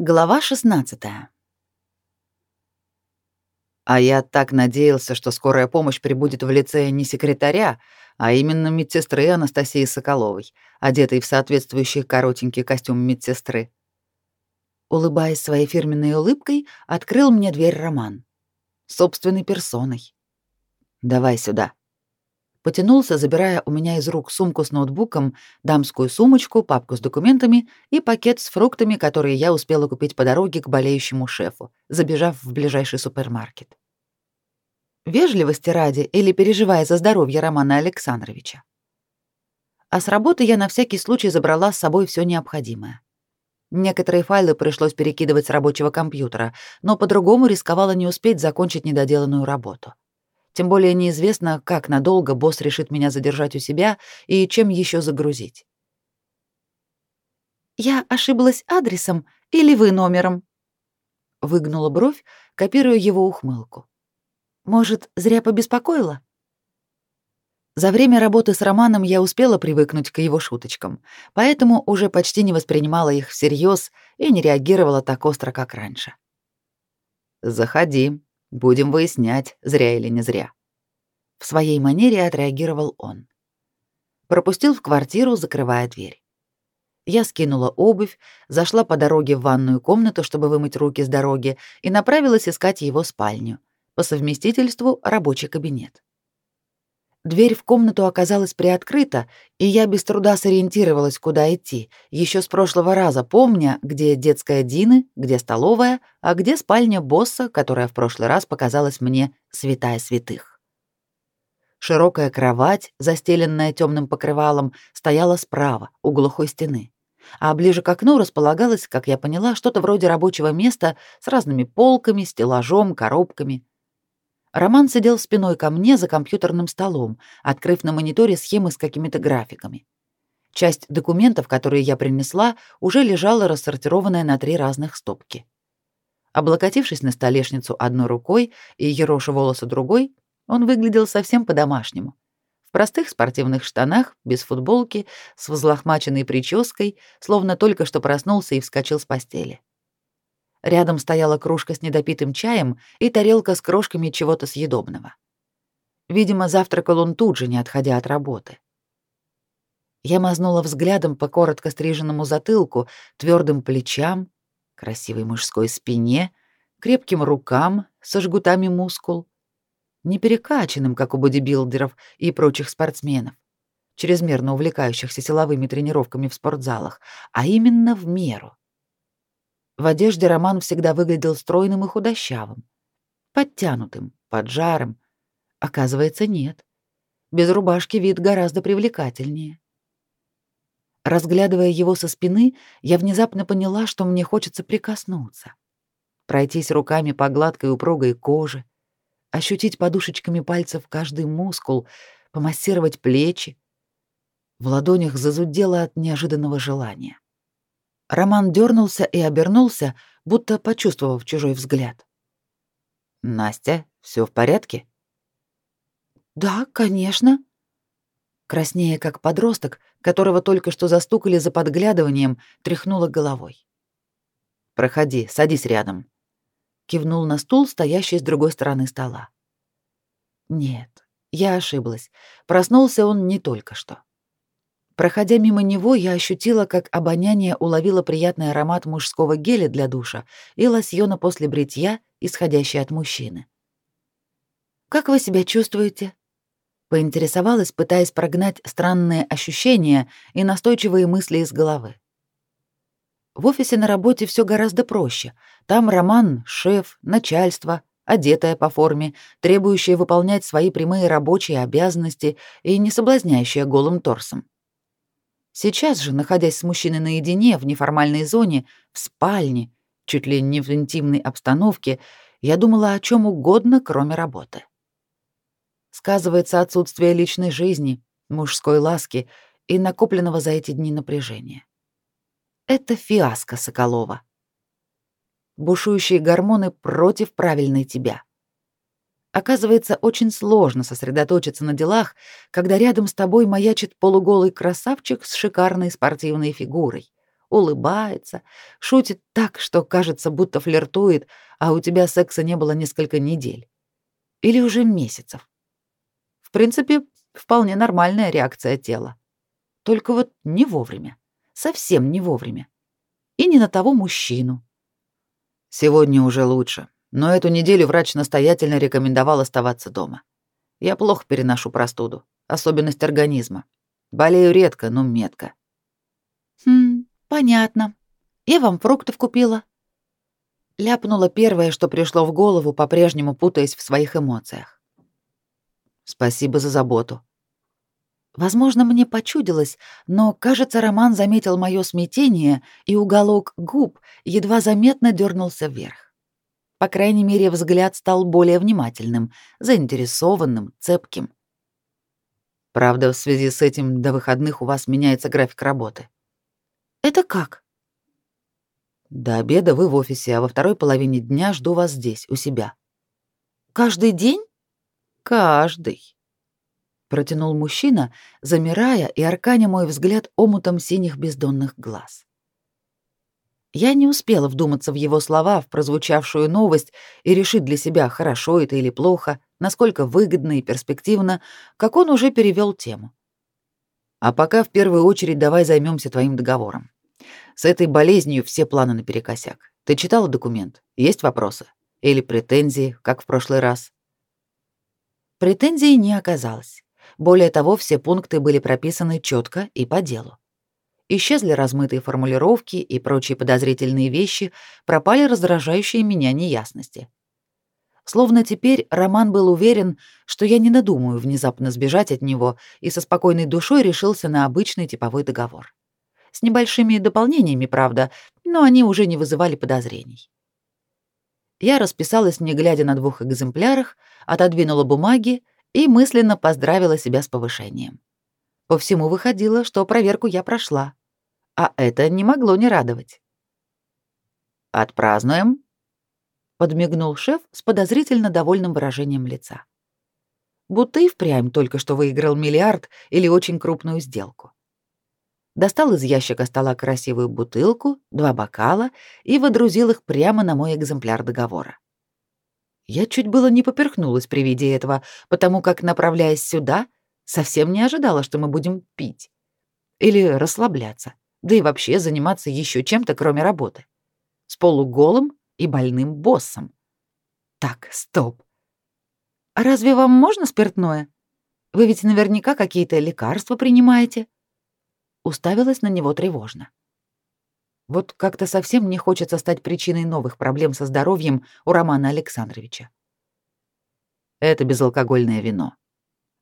Глава 16. А я так надеялся, что скорая помощь прибудет в лице не секретаря, а именно медсестры Анастасии Соколовой, одетой в соответствующий коротенький костюм медсестры. Улыбаясь своей фирменной улыбкой, открыл мне дверь Роман. Собственной персоной. «Давай сюда», потянулся, забирая у меня из рук сумку с ноутбуком, дамскую сумочку, папку с документами и пакет с фруктами, которые я успела купить по дороге к болеющему шефу, забежав в ближайший супермаркет. Вежливости ради или переживая за здоровье Романа Александровича. А с работы я на всякий случай забрала с собой все необходимое. Некоторые файлы пришлось перекидывать с рабочего компьютера, но по-другому рисковала не успеть закончить недоделанную работу. Тем более неизвестно, как надолго босс решит меня задержать у себя и чем еще загрузить. «Я ошиблась адресом или вы номером?» Выгнула бровь, копируя его ухмылку. «Может, зря побеспокоила?» За время работы с Романом я успела привыкнуть к его шуточкам, поэтому уже почти не воспринимала их всерьез и не реагировала так остро, как раньше. «Заходи», Будем выяснять, зря или не зря. В своей манере отреагировал он. Пропустил в квартиру, закрывая дверь. Я скинула обувь, зашла по дороге в ванную комнату, чтобы вымыть руки с дороги, и направилась искать его спальню, по совместительству рабочий кабинет. Дверь в комнату оказалась приоткрыта, и я без труда сориентировалась, куда идти, еще с прошлого раза помня, где детская Дины, где столовая, а где спальня босса, которая в прошлый раз показалась мне святая святых. Широкая кровать, застеленная темным покрывалом, стояла справа, у глухой стены. А ближе к окну располагалось, как я поняла, что-то вроде рабочего места с разными полками, стеллажом, коробками. Роман сидел спиной ко мне за компьютерным столом, открыв на мониторе схемы с какими-то графиками. Часть документов, которые я принесла, уже лежала рассортированная на три разных стопки. Облокотившись на столешницу одной рукой и ероша волосы другой, он выглядел совсем по-домашнему. В простых спортивных штанах, без футболки, с взлохмаченной прической, словно только что проснулся и вскочил с постели. Рядом стояла кружка с недопитым чаем и тарелка с крошками чего-то съедобного. Видимо, завтракал он тут же, не отходя от работы. Я мазнула взглядом по коротко стриженному затылку, твердым плечам, красивой мужской спине, крепким рукам со жгутами мускул, не перекачанным, как у бодибилдеров и прочих спортсменов, чрезмерно увлекающихся силовыми тренировками в спортзалах, а именно в меру. В одежде Роман всегда выглядел стройным и худощавым, подтянутым, поджарым. Оказывается, нет. Без рубашки вид гораздо привлекательнее. Разглядывая его со спины, я внезапно поняла, что мне хочется прикоснуться. Пройтись руками по гладкой упругой коже, ощутить подушечками пальцев каждый мускул, помассировать плечи. В ладонях зазудело от неожиданного желания. Роман дернулся и обернулся, будто почувствовав чужой взгляд. «Настя, все в порядке?» «Да, конечно». Краснея, как подросток, которого только что застукали за подглядыванием, тряхнула головой. «Проходи, садись рядом», — кивнул на стул, стоящий с другой стороны стола. «Нет, я ошиблась. Проснулся он не только что». Проходя мимо него, я ощутила, как обоняние уловило приятный аромат мужского геля для душа и лосьона после бритья, исходящий от мужчины. «Как вы себя чувствуете?» Поинтересовалась, пытаясь прогнать странные ощущения и настойчивые мысли из головы. В офисе на работе все гораздо проще. Там Роман — шеф, начальство, одетая по форме, требующая выполнять свои прямые рабочие обязанности и не соблазняющая голым торсом. Сейчас же, находясь с мужчиной наедине в неформальной зоне, в спальне, чуть ли не в интимной обстановке, я думала о чем угодно, кроме работы. Сказывается отсутствие личной жизни, мужской ласки и накопленного за эти дни напряжения. Это фиаско Соколова. Бушующие гормоны против правильной тебя. Оказывается, очень сложно сосредоточиться на делах, когда рядом с тобой маячит полуголый красавчик с шикарной спортивной фигурой, улыбается, шутит так, что кажется, будто флиртует, а у тебя секса не было несколько недель. Или уже месяцев. В принципе, вполне нормальная реакция тела. Только вот не вовремя. Совсем не вовремя. И не на того мужчину. Сегодня уже лучше, но эту неделю врач настоятельно рекомендовал оставаться дома. Я плохо переношу простуду, особенность организма. Болею редко, но метко. Хм, понятно. Я вам фруктов купила. Ляпнула первое, что пришло в голову, по-прежнему путаясь в своих эмоциях. Спасибо за заботу. Возможно, мне почудилось, но, кажется, Роман заметил мое смятение, и уголок губ едва заметно дернулся вверх. По крайней мере, взгляд стал более внимательным, заинтересованным, цепким. Правда, в связи с этим до выходных у вас меняется график работы. Это как? До обеда вы в офисе, а во второй половине дня жду вас здесь, у себя. Каждый день? Каждый. Протянул мужчина, замирая и арканя мой взгляд омутом синих бездонных глаз. Я не успела вдуматься в его слова, в прозвучавшую новость и решить для себя, хорошо это или плохо, насколько выгодно и перспективно, как он уже перевел тему. А пока в первую очередь давай займемся твоим договором. С этой болезнью все планы наперекосяк. Ты читала документ? Есть вопросы? Или претензии, как в прошлый раз? Претензий не оказалось. Более того, все пункты были прописаны четко и по делу. Исчезли размытые формулировки и прочие подозрительные вещи, пропали раздражающие меня неясности. Словно теперь Роман был уверен, что я не надумаю внезапно сбежать от него и со спокойной душой решился на обычный типовой договор. С небольшими дополнениями, правда, но они уже не вызывали подозрений. Я расписалась, не глядя на двух экземплярах, отодвинула бумаги и мысленно поздравила себя с повышением. По всему выходило, что проверку я прошла, а это не могло не радовать. «Отпразднуем?» — подмигнул шеф с подозрительно довольным выражением лица. Будто и впрямь только что выиграл миллиард или очень крупную сделку. Достал из ящика стола красивую бутылку, два бокала и водрузил их прямо на мой экземпляр договора. Я чуть было не поперхнулась при виде этого, потому как, направляясь сюда, совсем не ожидала, что мы будем пить. Или расслабляться, да и вообще заниматься еще чем-то, кроме работы. С полуголым и больным боссом. Так, стоп. А разве вам можно спиртное? Вы ведь наверняка какие-то лекарства принимаете. Уставилась на него тревожно. Вот как-то совсем не хочется стать причиной новых проблем со здоровьем у Романа Александровича. Это безалкогольное вино.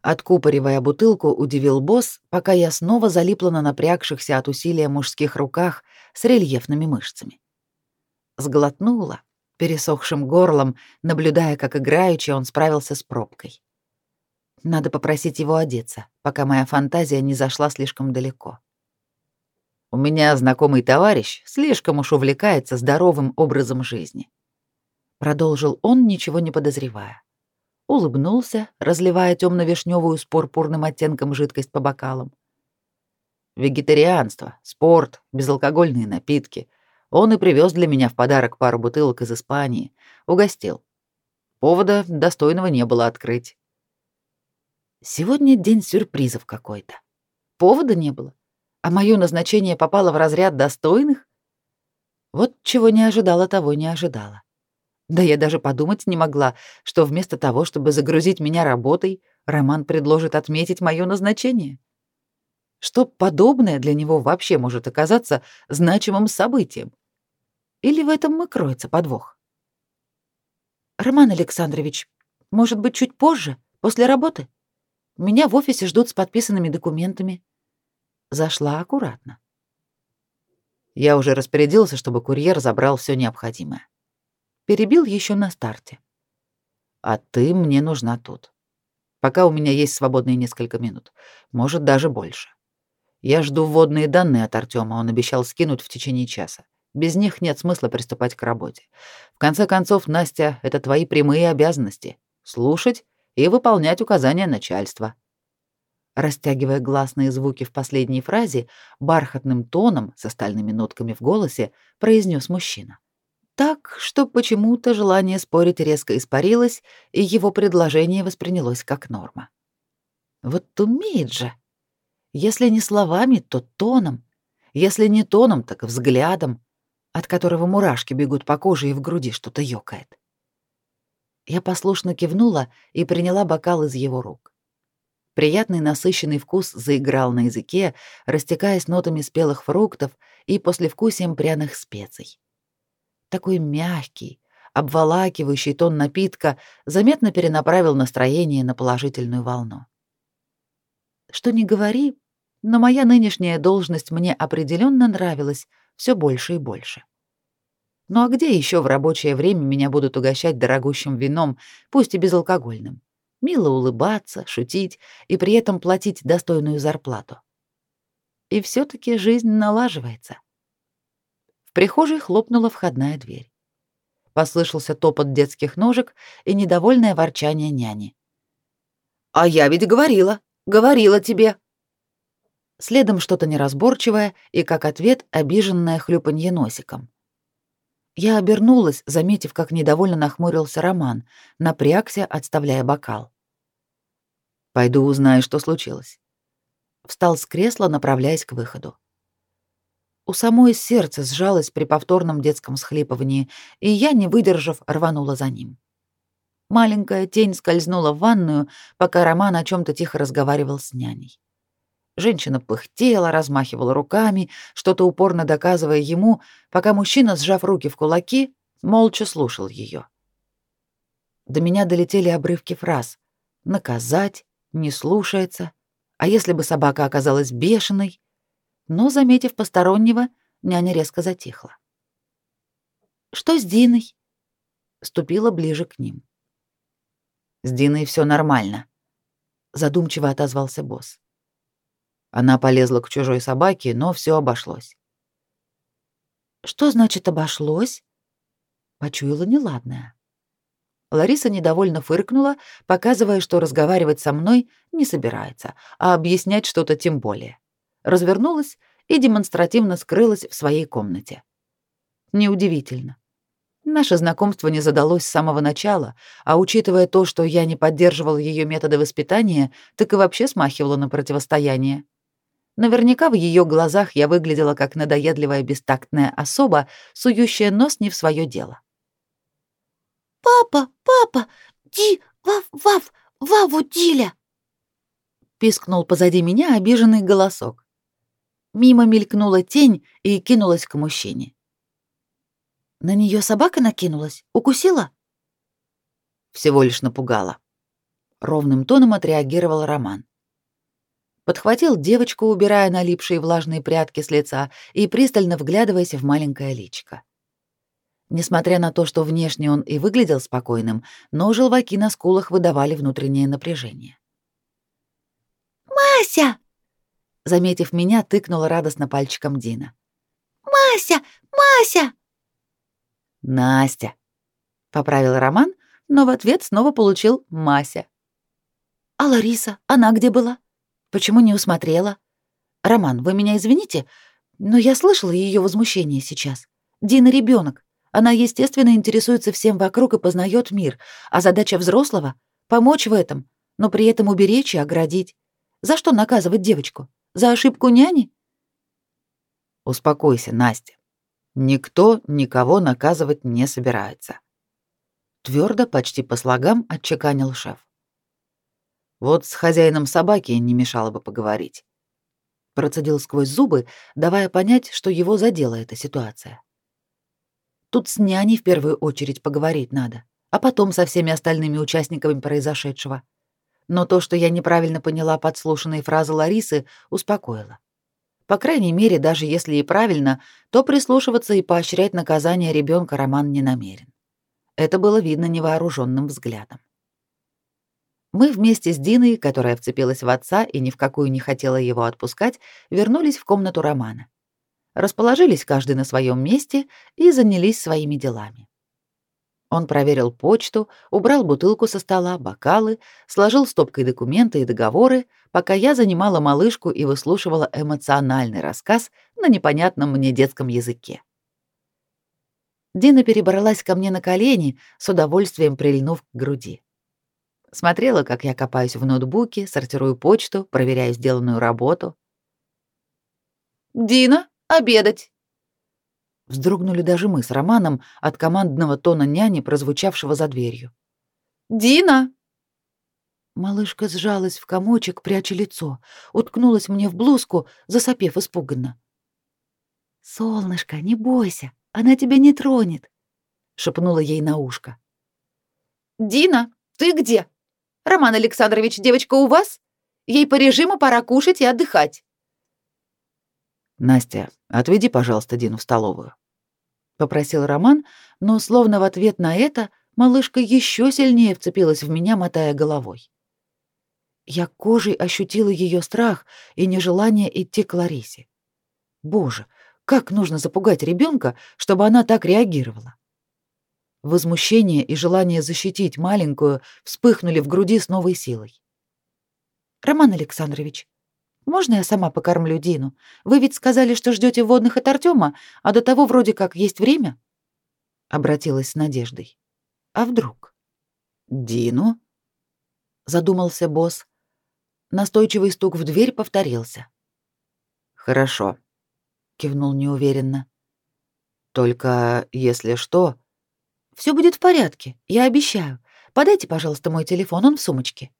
Откупоривая бутылку, удивил босс, пока я снова залипла на напрягшихся от усилия мужских руках с рельефными мышцами. Сглотнула, пересохшим горлом, наблюдая, как играючи он справился с пробкой. Надо попросить его одеться, пока моя фантазия не зашла слишком далеко. У меня знакомый товарищ слишком уж увлекается здоровым образом жизни. Продолжил он, ничего не подозревая. Улыбнулся, разливая темно-вишневую с пурпурным оттенком жидкость по бокалам. Вегетарианство, спорт, безалкогольные напитки. Он и привез для меня в подарок пару бутылок из Испании. Угостил. Повода достойного не было открыть. Сегодня день сюрпризов какой-то. Повода не было а мое назначение попало в разряд достойных? Вот чего не ожидала, того не ожидала. Да я даже подумать не могла, что вместо того, чтобы загрузить меня работой, Роман предложит отметить мое назначение. Что подобное для него вообще может оказаться значимым событием? Или в этом и кроется подвох? Роман Александрович, может быть, чуть позже, после работы? Меня в офисе ждут с подписанными документами. Зашла аккуратно. Я уже распорядился, чтобы курьер забрал все необходимое. Перебил еще на старте. А ты мне нужна тут. Пока у меня есть свободные несколько минут, может даже больше. Я жду вводные данные от Артема, он обещал скинуть в течение часа. Без них нет смысла приступать к работе. В конце концов, Настя, это твои прямые обязанности слушать и выполнять указания начальства. Растягивая гласные звуки в последней фразе, бархатным тоном с остальными нотками в голосе произнес мужчина. Так, что почему-то желание спорить резко испарилось, и его предложение воспринялось как норма. Вот умеет же. Если не словами, то тоном. Если не тоном, так взглядом, от которого мурашки бегут по коже и в груди что-то ёкает. Я послушно кивнула и приняла бокал из его рук. Приятный насыщенный вкус заиграл на языке, растекаясь нотами спелых фруктов и послевкусием пряных специй. Такой мягкий, обволакивающий тон напитка заметно перенаправил настроение на положительную волну. Что ни говори, но моя нынешняя должность мне определенно нравилась все больше и больше. Ну а где еще в рабочее время меня будут угощать дорогущим вином, пусть и безалкогольным? мило улыбаться, шутить и при этом платить достойную зарплату. И все таки жизнь налаживается. Прихожей хлопнула входная дверь. Послышался топот детских ножек и недовольное ворчание няни. «А я ведь говорила, говорила тебе!» Следом что-то неразборчивое и, как ответ, обиженное хлюпанье носиком. Я обернулась, заметив, как недовольно нахмурился Роман, напрягся, отставляя бокал. «Пойду узнаю, что случилось». Встал с кресла, направляясь к выходу. У самой сердце сжалось при повторном детском схлипывании, и я, не выдержав, рванула за ним. Маленькая тень скользнула в ванную, пока Роман о чем то тихо разговаривал с няней. Женщина пыхтела, размахивала руками, что-то упорно доказывая ему, пока мужчина, сжав руки в кулаки, молча слушал ее. До меня долетели обрывки фраз: наказать, не слушается, а если бы собака оказалась бешеной? Но, заметив постороннего, няня резко затихла. Что с Диной? Ступила ближе к ним. С Диной все нормально, задумчиво отозвался босс. Она полезла к чужой собаке, но все обошлось. Что значит обошлось? Почуяла неладное. Лариса недовольно фыркнула, показывая, что разговаривать со мной не собирается, а объяснять что-то тем более. Развернулась и демонстративно скрылась в своей комнате. Неудивительно. Наше знакомство не задалось с самого начала, а учитывая то, что я не поддерживал ее методы воспитания, так и вообще смахивало на противостояние. Наверняка в ее глазах я выглядела как надоедливая бестактная особа, сующая нос не в свое дело. «Папа, папа, ди, вав, вав, ваву диля!» Пискнул позади меня обиженный голосок. Мимо мелькнула тень и кинулась к мужчине. «На нее собака накинулась? Укусила?» Всего лишь напугала. Ровным тоном отреагировал Роман подхватил девочку, убирая налипшие влажные прядки с лица и пристально вглядываясь в маленькое личико. Несмотря на то, что внешне он и выглядел спокойным, но желваки на скулах выдавали внутреннее напряжение. «Мася!» Заметив меня, тыкнула радостно пальчиком Дина. «Мася! Мася!» «Настя!» — поправил Роман, но в ответ снова получил «Мася». «А Лариса? Она где была?» Почему не усмотрела? Роман, вы меня извините, но я слышала ее возмущение сейчас. Дина ребенок. Она, естественно, интересуется всем вокруг и познает мир, а задача взрослого — помочь в этом, но при этом уберечь и оградить. За что наказывать девочку? За ошибку няни? Успокойся, Настя. Никто никого наказывать не собирается. Твердо, почти по слогам, отчеканил шеф. Вот с хозяином собаки не мешало бы поговорить. Процедил сквозь зубы, давая понять, что его задела эта ситуация. Тут с няней в первую очередь поговорить надо, а потом со всеми остальными участниками произошедшего. Но то, что я неправильно поняла подслушанные фразы Ларисы, успокоило. По крайней мере, даже если и правильно, то прислушиваться и поощрять наказание ребенка Роман не намерен. Это было видно невооруженным взглядом. Мы вместе с Диной, которая вцепилась в отца и ни в какую не хотела его отпускать, вернулись в комнату Романа. Расположились каждый на своем месте и занялись своими делами. Он проверил почту, убрал бутылку со стола, бокалы, сложил стопкой документы и договоры, пока я занимала малышку и выслушивала эмоциональный рассказ на непонятном мне детском языке. Дина перебралась ко мне на колени, с удовольствием прильнув к груди. Смотрела, как я копаюсь в ноутбуке, сортирую почту, проверяю сделанную работу. «Дина, обедать!» Вздрогнули даже мы с Романом от командного тона няни, прозвучавшего за дверью. «Дина!» Малышка сжалась в комочек, пряча лицо, уткнулась мне в блузку, засопев испуганно. «Солнышко, не бойся, она тебя не тронет», — шепнула ей на ушко. «Дина, ты где? Роман Александрович, девочка у вас? Ей по режиму пора кушать и отдыхать». «Настя, отведи, пожалуйста, Дину в столовую», — попросил Роман, но словно в ответ на это малышка еще сильнее вцепилась в меня, мотая головой. Я кожей ощутила ее страх и нежелание идти к Ларисе. Боже, как нужно запугать ребенка, чтобы она так реагировала? Возмущение и желание защитить маленькую вспыхнули в груди с новой силой. «Роман Александрович, можно я сама покормлю Дину? Вы ведь сказали, что ждете водных от Артема, а до того вроде как есть время?» Обратилась с надеждой. «А вдруг?» «Дину?» Задумался босс. Настойчивый стук в дверь повторился. «Хорошо», — кивнул неуверенно. «Только если что...» Все будет в порядке, я обещаю. Подайте, пожалуйста, мой телефон, он в сумочке».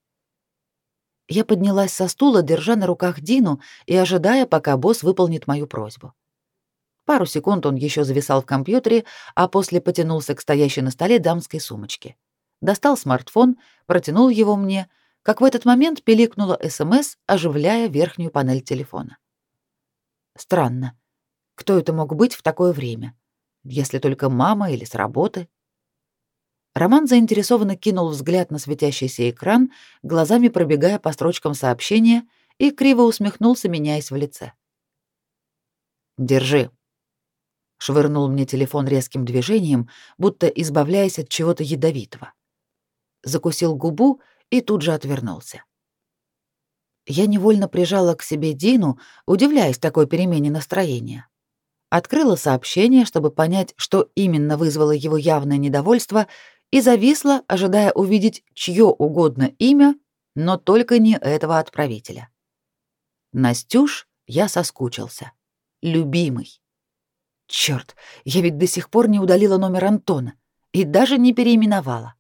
Я поднялась со стула, держа на руках Дину и ожидая, пока босс выполнит мою просьбу. Пару секунд он еще зависал в компьютере, а после потянулся к стоящей на столе дамской сумочке. Достал смартфон, протянул его мне, как в этот момент пиликнула СМС, оживляя верхнюю панель телефона. Странно. Кто это мог быть в такое время? Если только мама или с работы? Роман заинтересованно кинул взгляд на светящийся экран, глазами пробегая по строчкам сообщения, и криво усмехнулся, меняясь в лице. «Держи», — швырнул мне телефон резким движением, будто избавляясь от чего-то ядовитого. Закусил губу и тут же отвернулся. Я невольно прижала к себе Дину, удивляясь такой перемене настроения. Открыла сообщение, чтобы понять, что именно вызвало его явное недовольство, и зависла, ожидая увидеть чье угодно имя, но только не этого отправителя. Настюш, я соскучился. Любимый. Черт, я ведь до сих пор не удалила номер Антона и даже не переименовала.